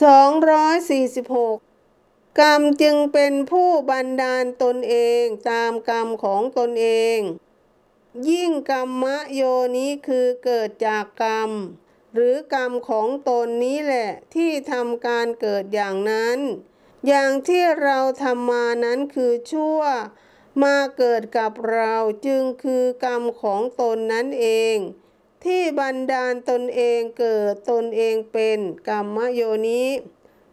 246 กรรมจึงเป็นผู้บันดาลตนเองตามกรรมของตนเอง ยิ่งกรรมะโยนี้คือเกิดจากกรรม หรือกรรมของตนนี้แหละที่ทำการเกิดอย่างนั้น อย่างที่เราทำมานั้นคือชั่ว มาเกิดกับเราจึงคือกรรมของตนนั้นเอง ที่บันดาลตนเองเกิดตนเองเป็นกรรมโยนี้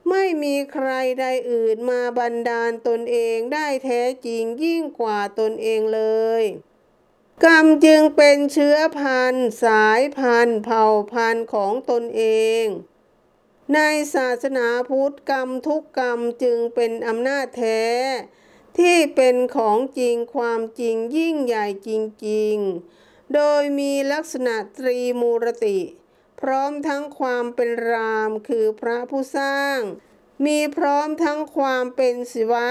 ไม่มีใครใดอื่นมาบันดาลตนเองได้แท้จริงยิ่งกว่าตนเองเลย กรรมจึงเป็นเชื้อพันธุ์ สายพันธุ์ เผ่าพันธุ์ของตนเอง ในศาสนาพุทธกรรมทุกกรรมจึงเป็นอำนาจแท้ ที่เป็นของจริงความจริงยิ่งใหญ่จริงๆ โดยมีลักษณะตรีมูรติ พร้อมทั้งความเป็นรามคือพระผู้สร้าง มีพร้อมทั้งความเป็นศิวะ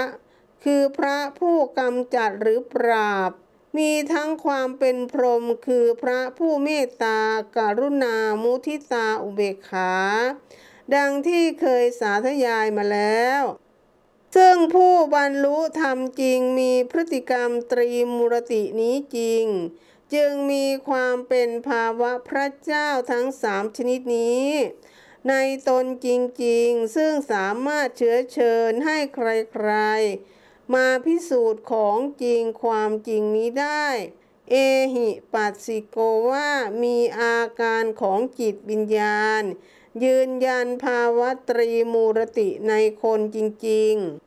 คือพระผู้กำจัดหรือปราบ มีทั้งความเป็นพรหมคือพระผู้เมตตาการุณามุทิตาอุเบกขา ดังที่เคยสาธยายมาแล้วซึ่งผู้บรรลุธรรมจริงมีพฤติกรรมตรีมูรตินี้จริง จึงมีความเป็นภาวะพระเจ้าทั้งสามชนิดนี้ ในตนจริงๆ ซึ่งสามารถเชื้อเชิญให้ใครๆ มาพิสูจน์ของจริงความจริงนี้ได้ เอหิปัสสิโกว่ามีอาการของจิตวิญญาณ ยืนยันภาวะตรีมูรติในคนจริงๆ